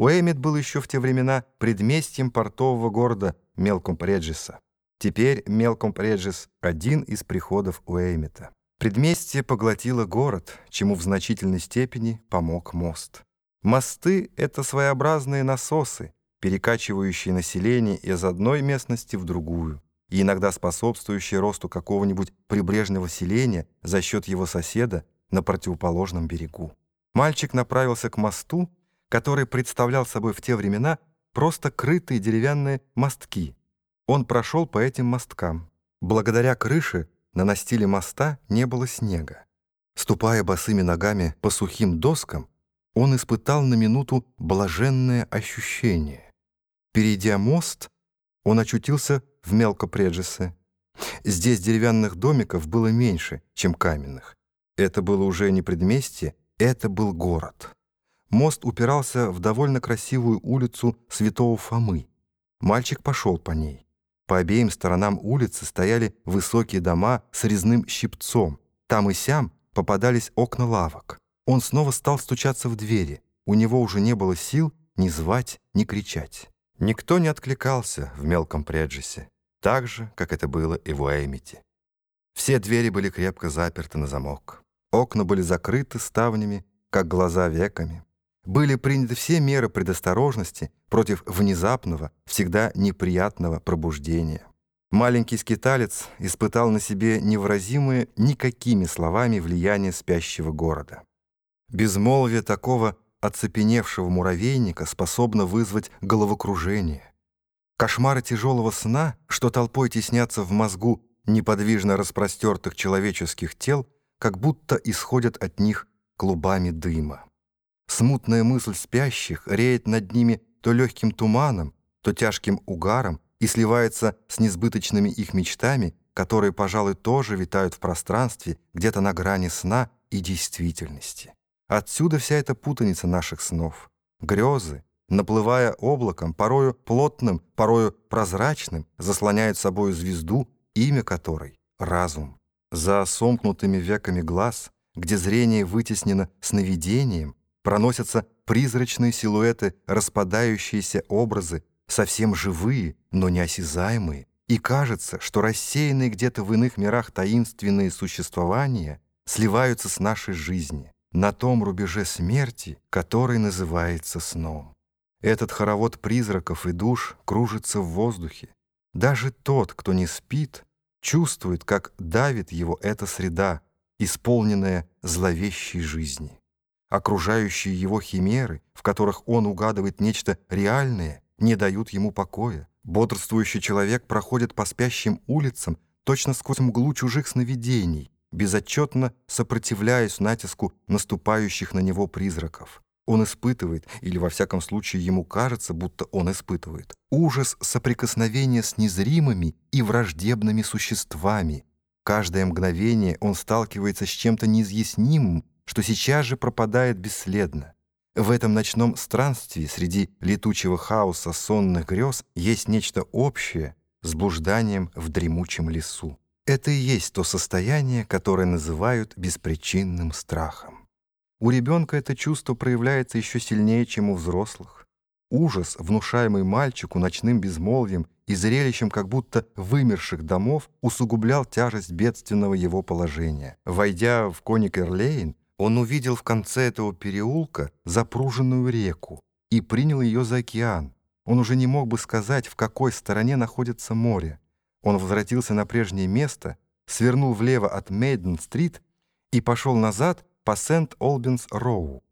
Уэймит был еще в те времена предместьем портового города Мелкомп-Реджиса. Теперь Мелкомп-Реджис — один из приходов Уэймита. Предместье поглотило город, чему в значительной степени помог мост. Мосты — это своеобразные насосы, перекачивающие население из одной местности в другую и иногда способствующие росту какого-нибудь прибрежного селения за счет его соседа на противоположном берегу. Мальчик направился к мосту, который представлял собой в те времена просто крытые деревянные мостки. Он прошел по этим мосткам. Благодаря крыше на настиле моста не было снега. Ступая босыми ногами по сухим доскам, он испытал на минуту блаженное ощущение. Перейдя мост, он очутился в Мелкопреджесе. Здесь деревянных домиков было меньше, чем каменных. Это было уже не предместье, это был город. Мост упирался в довольно красивую улицу Святого Фомы. Мальчик пошел по ней. По обеим сторонам улицы стояли высокие дома с резным щипцом. Там и сям попадались окна лавок. Он снова стал стучаться в двери. У него уже не было сил ни звать, ни кричать. Никто не откликался в мелком Преджесе, так же, как это было и в Уэймите. Все двери были крепко заперты на замок. Окна были закрыты ставнями, как глаза веками. Были приняты все меры предосторожности против внезапного, всегда неприятного пробуждения. Маленький скиталец испытал на себе невыразимое никакими словами влияние спящего города. Безмолвие такого оцепеневшего муравейника способно вызвать головокружение. Кошмары тяжелого сна, что толпой теснятся в мозгу неподвижно распростертых человеческих тел, как будто исходят от них клубами дыма. Смутная мысль спящих реет над ними то легким туманом, то тяжким угаром и сливается с несбыточными их мечтами, которые, пожалуй, тоже витают в пространстве где-то на грани сна и действительности. Отсюда вся эта путаница наших снов. Грезы, наплывая облаком, порою плотным, порою прозрачным, заслоняют собою звезду, имя которой — разум. За сомкнутыми веками глаз, где зрение вытеснено сновидением, проносятся призрачные силуэты, распадающиеся образы, совсем живые, но неосязаемые, и кажется, что рассеянные где-то в иных мирах таинственные существования сливаются с нашей жизнью на том рубеже смерти, который называется сном. Этот хоровод призраков и душ кружится в воздухе. Даже тот, кто не спит, чувствует, как давит его эта среда, исполненная зловещей жизни. Окружающие его химеры, в которых он угадывает нечто реальное, не дают ему покоя. Бодрствующий человек проходит по спящим улицам точно сквозь мглу чужих сновидений, безотчетно сопротивляясь натиску наступающих на него призраков. Он испытывает, или во всяком случае ему кажется, будто он испытывает, ужас соприкосновения с незримыми и враждебными существами. Каждое мгновение он сталкивается с чем-то неизъяснимым, что сейчас же пропадает бесследно. В этом ночном странстве среди летучего хаоса сонных грез есть нечто общее с блужданием в дремучем лесу. Это и есть то состояние, которое называют беспричинным страхом. У ребенка это чувство проявляется еще сильнее, чем у взрослых. Ужас, внушаемый мальчику ночным безмолвием и зрелищем как будто вымерших домов, усугублял тяжесть бедственного его положения. Войдя в Коникер-Лейн, он увидел в конце этого переулка запруженную реку и принял ее за океан. Он уже не мог бы сказать, в какой стороне находится море. Он возвратился на прежнее место, свернул влево от Мейден-стрит и пошел назад по Сент-Олбинс-Роу.